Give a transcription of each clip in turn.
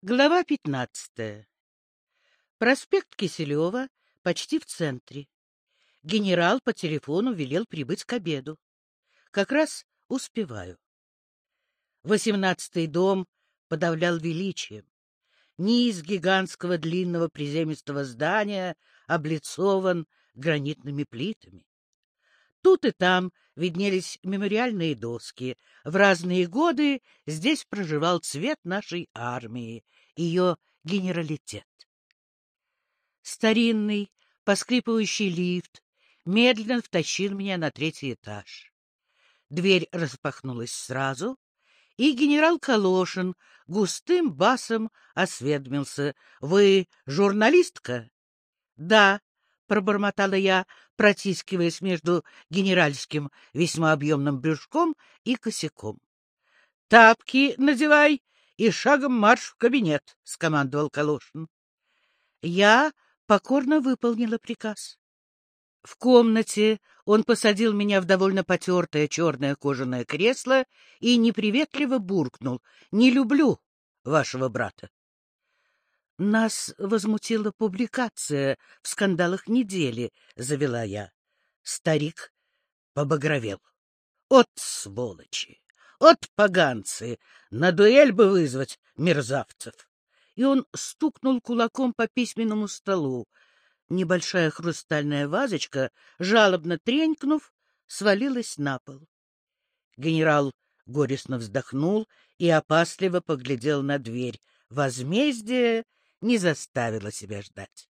Глава пятнадцатая. Проспект Киселева почти в центре. Генерал по телефону велел прибыть к обеду. Как раз успеваю. Восемнадцатый дом подавлял величием. Низ гигантского длинного приземистого здания облицован гранитными плитами. Тут и там виднелись мемориальные доски. В разные годы здесь проживал цвет нашей армии, ее генералитет. Старинный, поскрипывающий лифт медленно втащил меня на третий этаж. Дверь распахнулась сразу, и генерал Калошин густым басом осведомился. — Вы журналистка? — Да, пробормотала я, протискиваясь между генеральским весьма объемным брюшком и косяком. — Тапки надевай и шагом марш в кабинет, — скомандовал Калошин. Я покорно выполнила приказ. В комнате он посадил меня в довольно потертое черное кожаное кресло и неприветливо буркнул. — Не люблю вашего брата. Нас возмутила публикация в скандалах недели, — завела я. Старик побагровел. От сволочи! От поганцы! На дуэль бы вызвать мерзавцев! И он стукнул кулаком по письменному столу. Небольшая хрустальная вазочка, жалобно тренькнув, свалилась на пол. Генерал горестно вздохнул и опасливо поглядел на дверь. Возмездие не заставила себя ждать.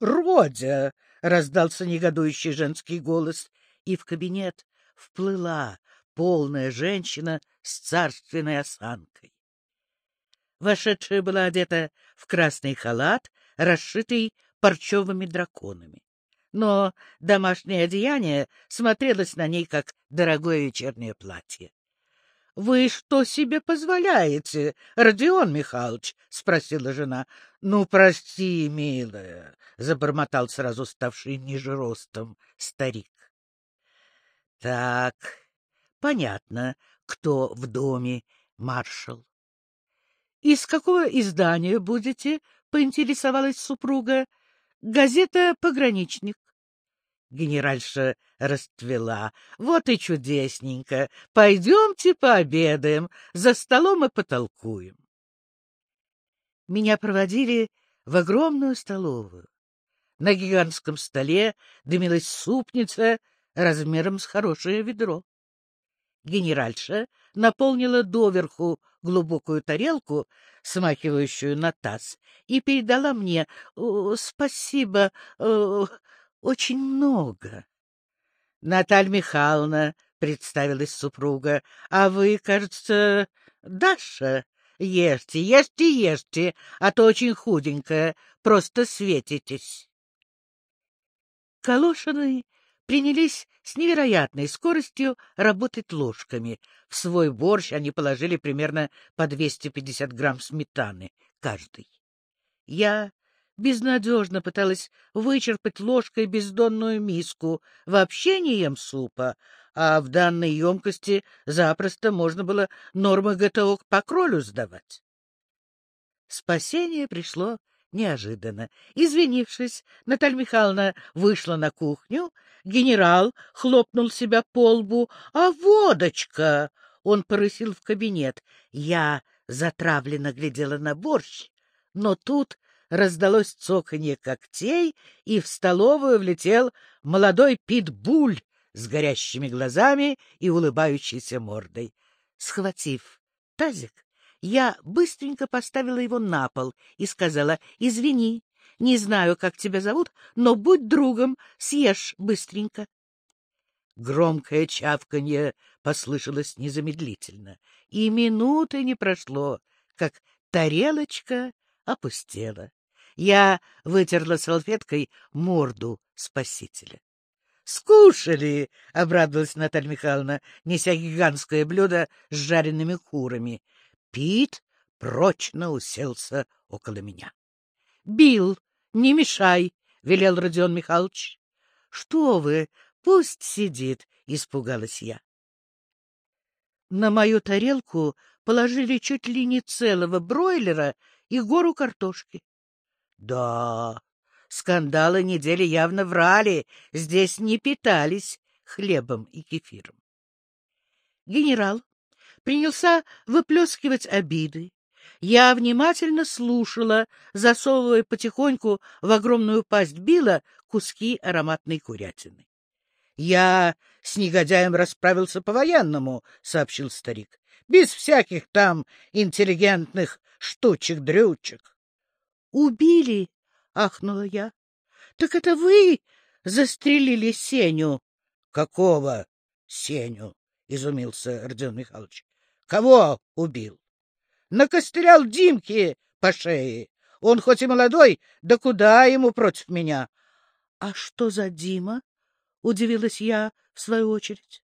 «Родя!» — раздался негодующий женский голос, и в кабинет вплыла полная женщина с царственной осанкой. Вошедшая была одета в красный халат, расшитый парчевыми драконами. Но домашнее одеяние смотрелось на ней, как дорогое вечернее платье. Вы что себе позволяете, Родион Михайлович? — спросила жена. — Ну, прости, милая, — забормотал сразу ставший ниже ростом старик. — Так, понятно, кто в доме маршал. — Из какого издания будете? — поинтересовалась супруга. — Газета «Пограничник». Генеральша расцвела. Вот и чудесненько. Пойдемте пообедаем, за столом и потолкуем. Меня проводили в огромную столовую. На гигантском столе дымилась супница размером с хорошее ведро. Генеральша наполнила доверху глубокую тарелку, смахивающую на таз, и передала мне. — Спасибо, очень много. — Наталья Михайловна, — представилась супруга, — а вы, кажется, Даша? Ешьте, ешьте, ешьте, а то очень худенькая, просто светитесь. Калошины принялись с невероятной скоростью работать ложками. В свой борщ они положили примерно по 250 грамм сметаны каждый. Я безнадежно пыталась вычерпать ложкой бездонную миску. Вообще не ем супа, а в данной емкости запросто можно было нормы ГТО по кролю сдавать. Спасение пришло неожиданно. Извинившись, Наталья Михайловна вышла на кухню, генерал хлопнул себя по лбу. «А водочка!» Он порысил в кабинет. Я затравленно глядела на борщ, но тут раздалось цоканье когтей, и в столовую влетел молодой питбуль с горящими глазами и улыбающейся мордой. Схватив тазик, я быстренько поставила его на пол и сказала, «Извини, не знаю, как тебя зовут, но будь другом, съешь быстренько». Громкое чавканье послышалось незамедлительно, и минуты не прошло, как тарелочка опустела. Я вытерла салфеткой морду спасителя. «Скушали!» — обрадовалась Наталья Михайловна, неся гигантское блюдо с жареными курами. Пит прочно уселся около меня. «Бил, не мешай!» — велел Родион Михайлович. «Что вы, пусть сидит!» — испугалась я. На мою тарелку положили чуть ли не целого бройлера и гору картошки. Да, скандалы недели явно врали, здесь не питались хлебом и кефиром. Генерал принялся выплескивать обиды. Я внимательно слушала, засовывая потихоньку в огромную пасть Била куски ароматной курятины. — Я с негодяем расправился по-военному, — сообщил старик, — без всяких там интеллигентных штучек-дрючек. — Убили? — ахнула я. — Так это вы застрелили Сеню? — Какого Сеню? — изумился Родион Михайлович. — Кого убил? — Накостылял Димке по шее. Он хоть и молодой, да куда ему против меня? — А что за Дима? — удивилась я в свою очередь.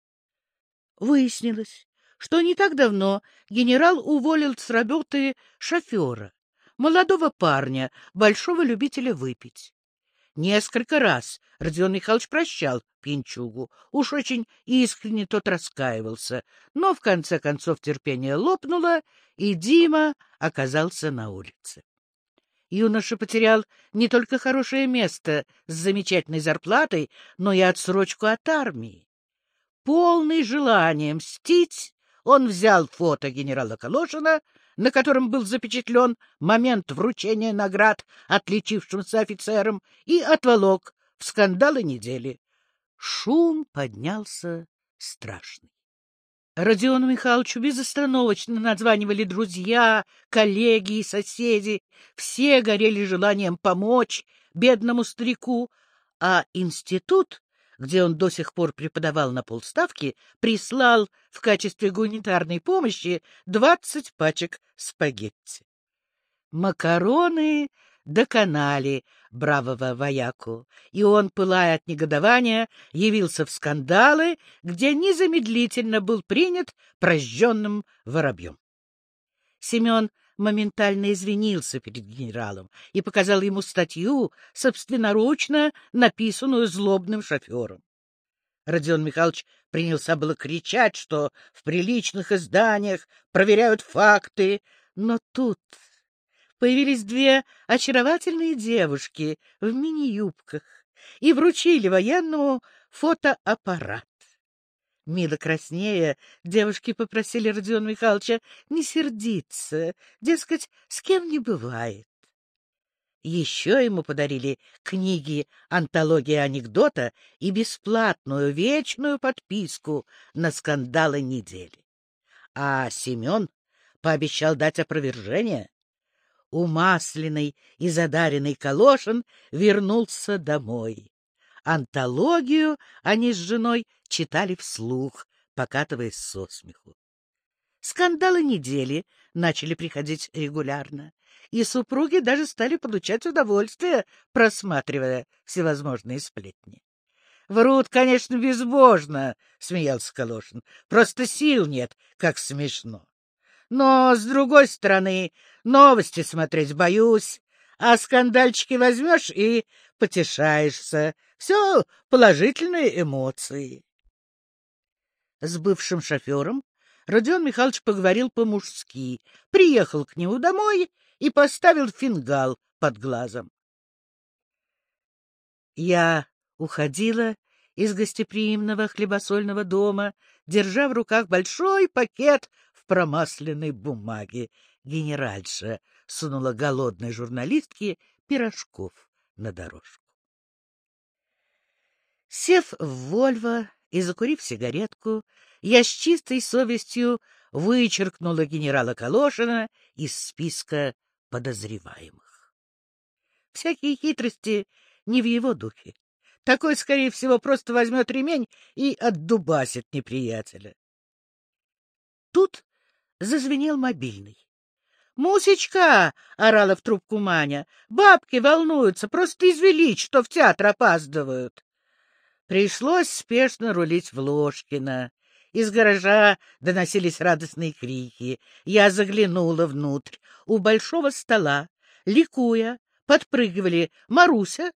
Выяснилось, что не так давно генерал уволил с работы шофера, молодого парня, большого любителя выпить. Несколько раз Родион Михайлович прощал пьянчугу. Уж очень искренне тот раскаивался. Но в конце концов терпение лопнуло, и Дима оказался на улице. Юноша потерял не только хорошее место с замечательной зарплатой, но и отсрочку от армии. Полный желания мстить, он взял фото генерала Калошина, на котором был запечатлен момент вручения наград отличившимся офицерам, и отволок в скандалы недели. Шум поднялся страшный. Родиону Михайловичу безостановочно названивали друзья, коллеги и соседи. Все горели желанием помочь бедному старику, а институт где он до сих пор преподавал на полставки, прислал в качестве гуманитарной помощи двадцать пачек спагетти. Макароны доконали бравого вояку, и он, пылая от негодования, явился в скандалы, где незамедлительно был принят прожженным воробьем. Семен моментально извинился перед генералом и показал ему статью, собственноручно написанную злобным шофером. Родион Михайлович принялся было кричать, что в приличных изданиях проверяют факты, но тут появились две очаровательные девушки в мини-юбках и вручили военному фотоаппарат. Мило краснея, девушки попросили Родиона Михайловича не сердиться, дескать, с кем не бывает. Еще ему подарили книги «Антология анекдота» и бесплатную вечную подписку на скандалы недели. А Семен пообещал дать опровержение. Умасленный и задаренный Калошин вернулся домой. Антологию они с женой читали вслух, покатываясь со смеху. Скандалы недели начали приходить регулярно, и супруги даже стали получать удовольствие, просматривая всевозможные сплетни. — Врут, конечно, безбожно, — смеялся Калошин. — Просто сил нет, как смешно. Но, с другой стороны, новости смотреть боюсь, а скандальчики возьмешь и потешаешься. Все положительные эмоции. С бывшим шофером Родион Михайлович поговорил по-мужски, приехал к нему домой и поставил фингал под глазом. Я уходила из гостеприимного хлебосольного дома, держа в руках большой пакет в промасленной бумаге. Генеральша сунула голодной журналистке пирожков на дорожку. Сев в Вольво и закурив сигаретку, я с чистой совестью вычеркнула генерала Калошина из списка подозреваемых. Всякие хитрости не в его духе. Такой, скорее всего, просто возьмет ремень и отдубасит неприятеля. Тут зазвенел мобильный. «Мусечка!» — орала в трубку Маня. «Бабки волнуются, просто извелить, что в театр опаздывают». Пришлось спешно рулить в Ложкино. Из гаража доносились радостные крики. Я заглянула внутрь. У большого стола, ликуя, подпрыгивали Маруся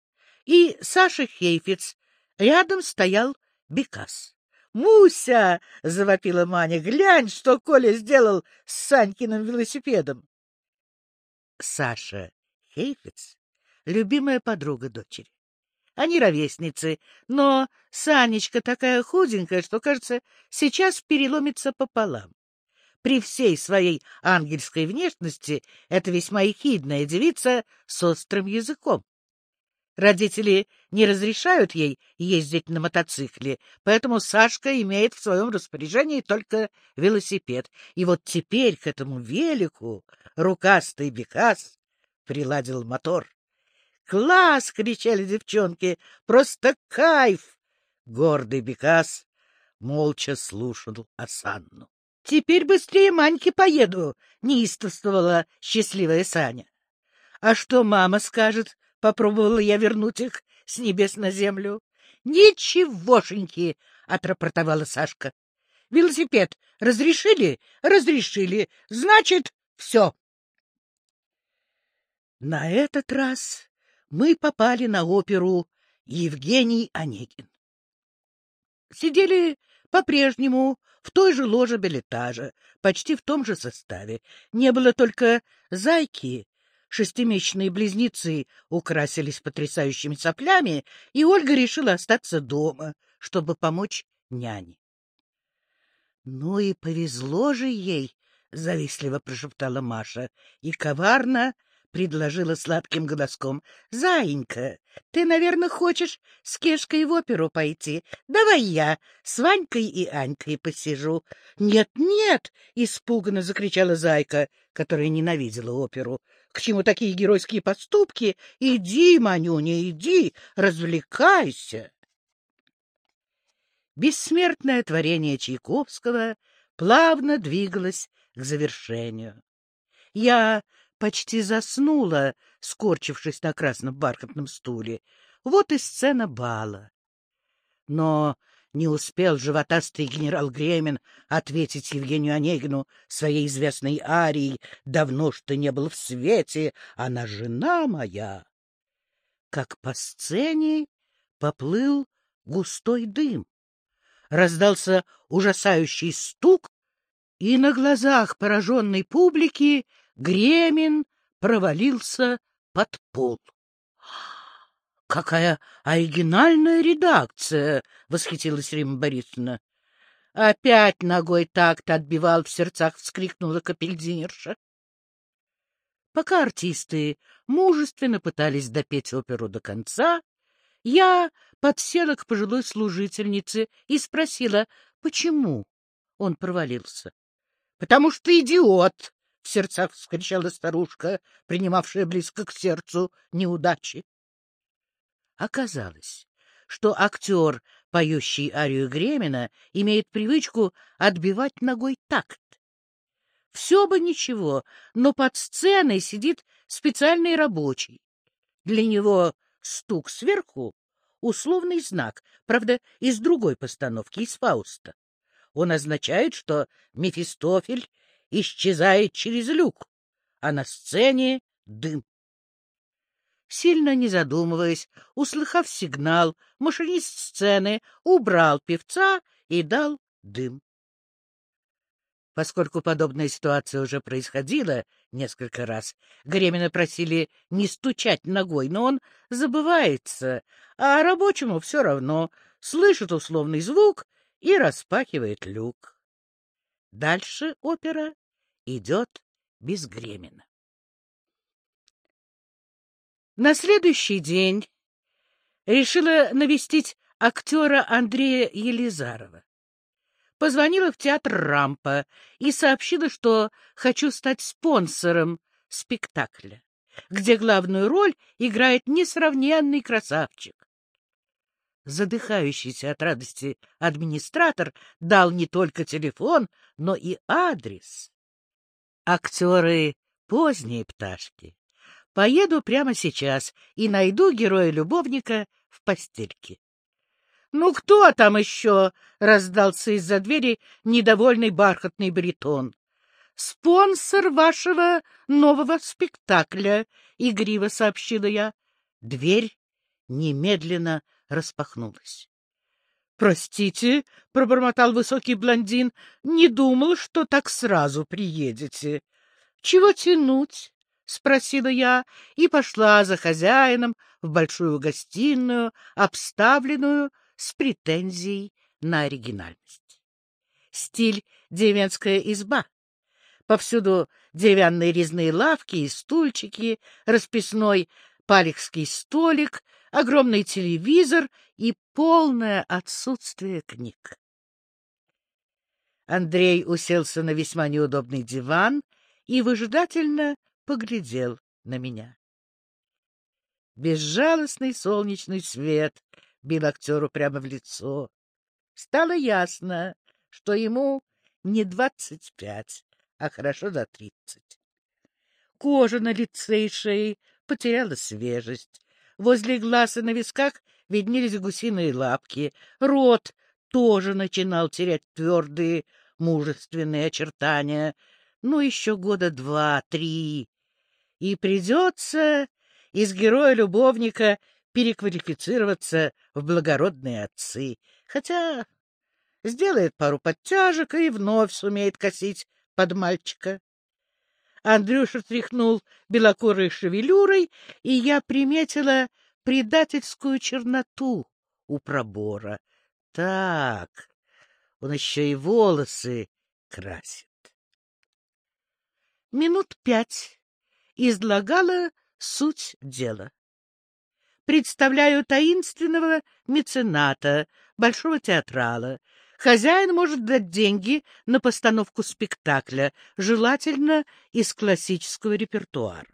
и Саша Хейфиц. Рядом стоял Бекас. Муся! — завопила Маня. — Глянь, что Коля сделал с Санькиным велосипедом. Саша Хейфец — любимая подруга дочери. Они ровесницы, но Санечка такая худенькая, что, кажется, сейчас переломится пополам. При всей своей ангельской внешности это весьма ехидная девица с острым языком. Родители не разрешают ей ездить на мотоцикле, поэтому Сашка имеет в своем распоряжении только велосипед. И вот теперь к этому велику рукастый Бекас приладил мотор. «Класс!» — кричали девчонки. «Просто кайф!» Гордый Бекас молча слушал Асанну. «Теперь быстрее Маньки поеду!» — неистовствовала счастливая Саня. «А что мама скажет?» — попробовала я вернуть их с небес на землю. «Ничегошеньки!» — отрапортовала Сашка. «Велосипед разрешили? Разрешили. Значит, все!» На этот раз мы попали на оперу «Евгений Онегин». Сидели по-прежнему в той же ложе билетажа, почти в том же составе. Не было только зайки Шестимесячные близнецы украсились потрясающими соплями, и Ольга решила остаться дома, чтобы помочь няне. — Ну и повезло же ей, — завистливо прошептала Маша, и коварно предложила сладким голоском. — Заинька, ты, наверное, хочешь с Кешкой в оперу пойти? Давай я с Ванькой и Анькой посижу. «Нет, — Нет-нет! — испуганно закричала Зайка, которая ненавидела оперу. — К чему такие геройские поступки? Иди, Манюня, иди, развлекайся! Бессмертное творение Чайковского плавно двигалось к завершению. Я почти заснула, скорчившись на красном бархатном стуле. Вот и сцена бала. Но не успел животастый генерал Гремин ответить Евгению Онегину своей известной арией «Давно ж ты не был в свете, она жена моя!» Как по сцене поплыл густой дым. Раздался ужасающий стук, и на глазах пораженной публики Гремин провалился под пол. — Какая оригинальная редакция! — восхитилась Рима Борисовна. — Опять ногой такт отбивал в сердцах, — вскрикнула капельдинерша. Пока артисты мужественно пытались допеть оперу до конца, я подсела к пожилой служительнице и спросила, почему он провалился. — Потому что идиот! В сердцах вскричала старушка, принимавшая близко к сердцу неудачи. Оказалось, что актер, поющий арию Гремина, имеет привычку отбивать ногой такт. Все бы ничего, но под сценой сидит специальный рабочий. Для него стук сверху — условный знак, правда, из другой постановки, из Фауста. Он означает, что Мефистофель исчезает через люк, а на сцене дым. Сильно не задумываясь, услыхав сигнал, машинист сцены убрал певца и дал дым. Поскольку подобная ситуация уже происходила несколько раз, Гремина просили не стучать ногой, но он забывается, а рабочему все равно слышит условный звук и распахивает люк. Дальше опера идет безгременно. На следующий день решила навестить актера Андрея Елизарова. Позвонила в театр «Рампа» и сообщила, что хочу стать спонсором спектакля, где главную роль играет несравненный красавчик задыхающийся от радости администратор дал не только телефон, но и адрес. Актеры — поздние пташки. Поеду прямо сейчас и найду героя-любовника в постельке. — Ну кто там еще? — раздался из-за двери недовольный бархатный баритон. — Спонсор вашего нового спектакля, — игриво сообщила я. Дверь немедленно распахнулась. — Простите, — пробормотал высокий блондин, — не думал, что так сразу приедете. — Чего тянуть? — спросила я и пошла за хозяином в большую гостиную, обставленную с претензией на оригинальность. Стиль деревенская изба. Повсюду деревянные резные лавки и стульчики, расписной палехский столик, огромный телевизор и полное отсутствие книг. Андрей уселся на весьма неудобный диван и выжидательно поглядел на меня. Безжалостный солнечный свет бил актеру прямо в лицо. Стало ясно, что ему не двадцать пять, а хорошо за тридцать. Кожа на лице и шее потеряла свежесть. Возле глаз и на висках виднелись гусиные лапки. Рот тоже начинал терять твердые, мужественные очертания. Ну, еще года два-три. И придется из героя-любовника переквалифицироваться в благородные отцы. Хотя сделает пару подтяжек и вновь сумеет косить под мальчика. Андрюша тряхнул белокурой шевелюрой, и я приметила предательскую черноту у пробора. Так, он еще и волосы красит. Минут пять излагала суть дела. Представляю таинственного мецената, большого театрала, Хозяин может дать деньги на постановку спектакля, желательно из классического репертуара.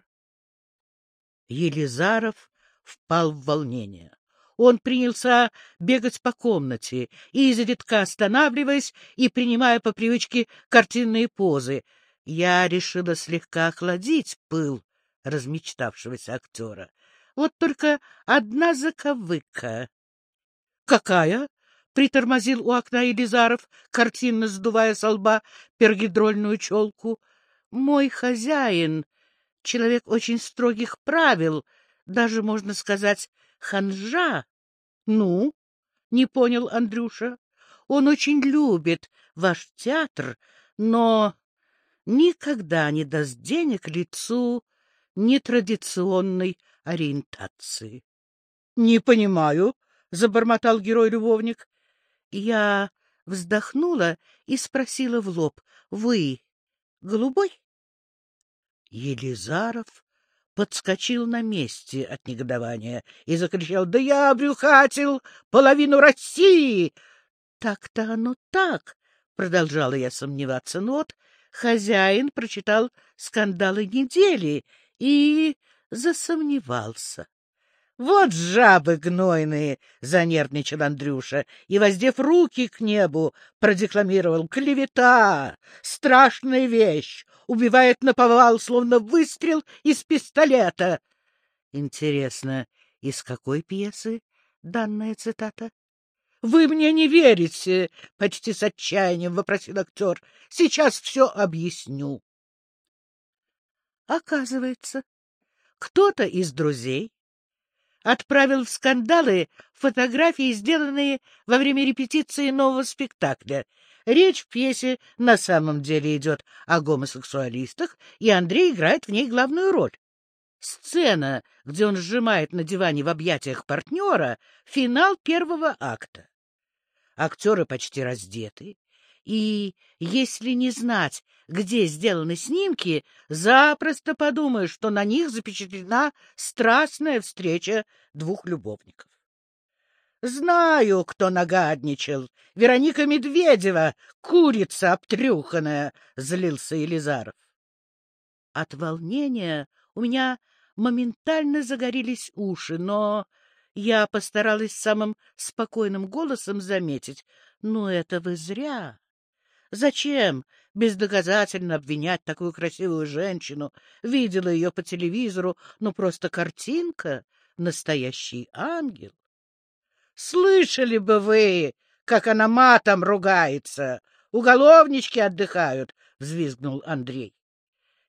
Елизаров впал в волнение. Он принялся бегать по комнате, изредка останавливаясь и принимая по привычке картинные позы. Я решила слегка охладить пыл размечтавшегося актера. Вот только одна заковыка. — Какая? — притормозил у окна Елизаров, картинно сдувая со лба пергидрольную челку. — Мой хозяин, человек очень строгих правил, даже, можно сказать, ханжа. — Ну? — не понял Андрюша. — Он очень любит ваш театр, но никогда не даст денег лицу нетрадиционной ориентации. — Не понимаю, — забормотал герой-любовник. Я вздохнула и спросила в лоб, — Вы голубой? Елизаров подскочил на месте от негодования и закричал, — Да я обрюхатил половину России! Так-то оно так, — продолжала я сомневаться, но вот хозяин прочитал скандалы недели и засомневался. Вот жабы гнойные! — занервничал Андрюша и, воздев руки к небу, продекламировал. — Клевета! Страшная вещь! Убивает наповал, словно выстрел из пистолета! Интересно, из какой пьесы данная цитата? — Вы мне не верите! — почти с отчаянием вопросил актер. — Сейчас все объясню. Оказывается, кто-то из друзей отправил в скандалы фотографии, сделанные во время репетиции нового спектакля. Речь в пьесе на самом деле идет о гомосексуалистах, и Андрей играет в ней главную роль. Сцена, где он сжимает на диване в объятиях партнера, — финал первого акта. Актеры почти раздеты, и если не знать, где сделаны снимки, запросто подумаешь, что на них запечатлена страстная встреча двух любовников. Знаю, кто нагадничал. Вероника Медведева, курица обтрюханная, — злился Елизаров. От волнения у меня моментально загорелись уши, но я постаралась самым спокойным голосом заметить, ну это вы зря. Зачем бездоказательно обвинять такую красивую женщину? Видела ее по телевизору, ну просто картинка, настоящий ангел. Слышали бы вы, как она матом ругается. Уголовнички отдыхают, — взвизгнул Андрей.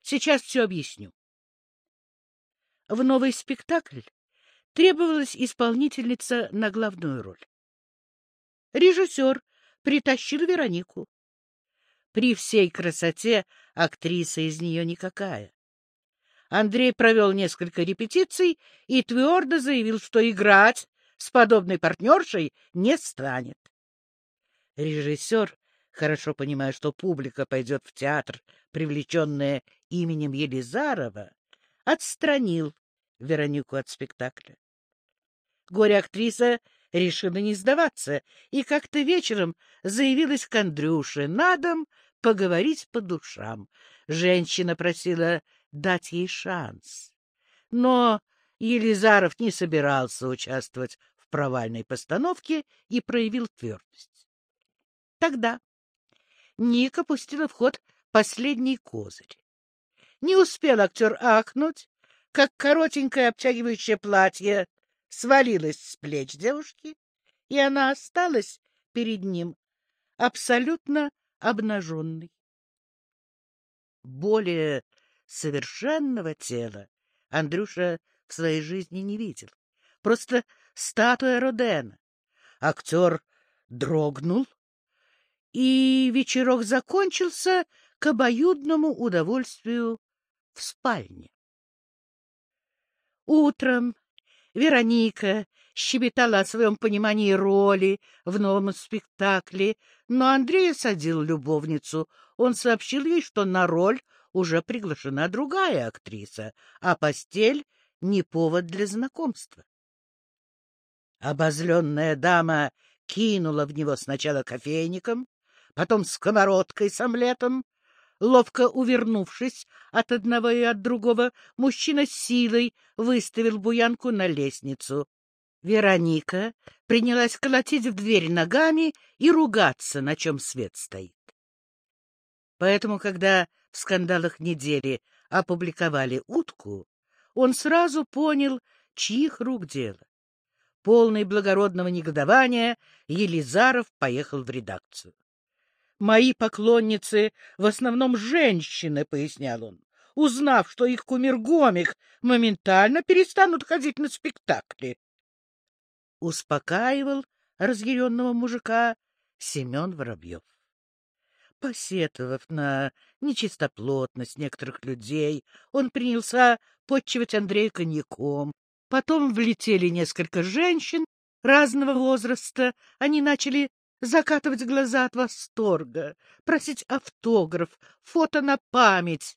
Сейчас все объясню. В новый спектакль требовалась исполнительница на главную роль. Режиссер притащил Веронику. При всей красоте актриса из нее никакая. Андрей провел несколько репетиций и твердо заявил, что играть с подобной партнершей не станет. Режиссер, хорошо понимая, что публика пойдет в театр, привлеченная именем Елизарова, отстранил Веронику от спектакля. Горе-актриса решила не сдаваться и как-то вечером заявилась к Андрюше на дом поговорить по душам. Женщина просила дать ей шанс. Но Елизаров не собирался участвовать в провальной постановке и проявил твердость. Тогда Ника пустила в ход последний козырь. Не успел актер ахнуть, как коротенькое обтягивающее платье свалилось с плеч девушки, и она осталась перед ним абсолютно обнаженной. Более совершенного тела Андрюша в своей жизни не видел. Просто статуя Родена. Актер дрогнул, и вечерок закончился к обоюдному удовольствию в спальне. Утром Вероника щебетала о своем понимании роли в новом спектакле, но Андрей осадил любовницу. Он сообщил ей, что на роль уже приглашена другая актриса, а постель — не повод для знакомства. Обозленная дама кинула в него сначала кофейником, потом сковородкой с омлетом, Ловко увернувшись от одного и от другого, мужчина силой выставил буянку на лестницу. Вероника принялась колотить в дверь ногами и ругаться, на чем свет стоит. Поэтому, когда в скандалах недели опубликовали утку, он сразу понял, чьих рук дело. Полный благородного негодования, Елизаров поехал в редакцию. Мои поклонницы в основном женщины, — пояснял он. Узнав, что их кумир Гомик, моментально перестанут ходить на спектакли. Успокаивал разъяренного мужика Семен Воробьев. Посетовав на нечистоплотность некоторых людей, он принялся подчивать Андрея коньяком. Потом влетели несколько женщин разного возраста. Они начали закатывать глаза от восторга, просить автограф, фото на память.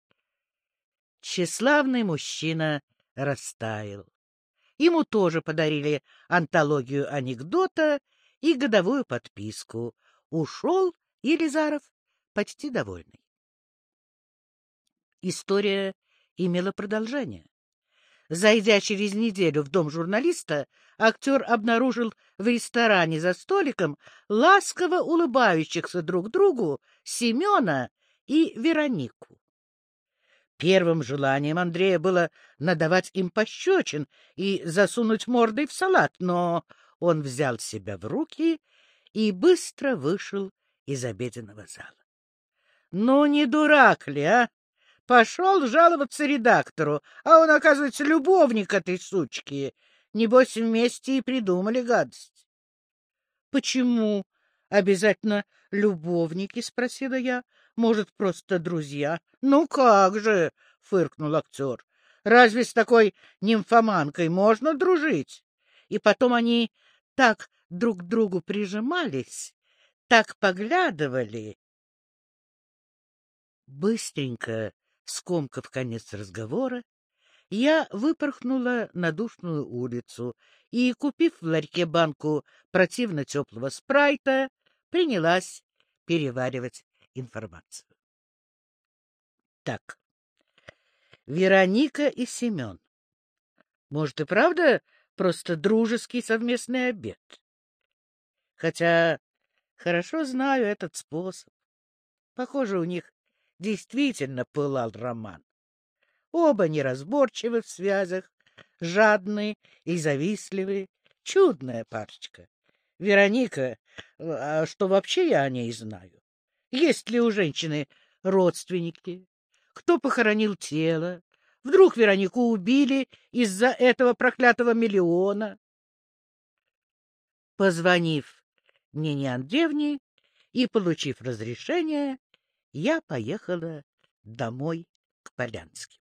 Тщеславный мужчина растаял. Ему тоже подарили антологию анекдота и годовую подписку. Ушел Елизаров почти довольный. История имела продолжение. Зайдя через неделю в дом журналиста, актер обнаружил в ресторане за столиком ласково улыбающихся друг другу Семена и Веронику. Первым желанием Андрея было надавать им пощечин и засунуть мордой в салат, но он взял себя в руки и быстро вышел из обеденного зала. — Ну, не дурак ли, а? Пошел жаловаться редактору, а он, оказывается, любовник этой сучки. Небось, вместе и придумали гадость. — Почему обязательно любовники? — спросила я. — Может, просто друзья? — Ну как же, — фыркнул актер. — Разве с такой нимфоманкой можно дружить? И потом они так друг к другу прижимались, так поглядывали. Быстренько Скомкав конец разговора, я выпорхнула на душную улицу и, купив в ларьке банку противно теплого спрайта, принялась переваривать информацию. Так, Вероника и Семен. Может, и правда просто дружеский совместный обед? Хотя хорошо знаю этот способ. Похоже, у них действительно пылал роман. Оба неразборчивы в связях, жадные и завистливые. Чудная парочка. Вероника, а что вообще я о ней знаю? Есть ли у женщины родственники? Кто похоронил тело? Вдруг Веронику убили из-за этого проклятого миллиона? Позвонив Нине Андреевне, и, получив разрешение, я поехала домой к Полянским.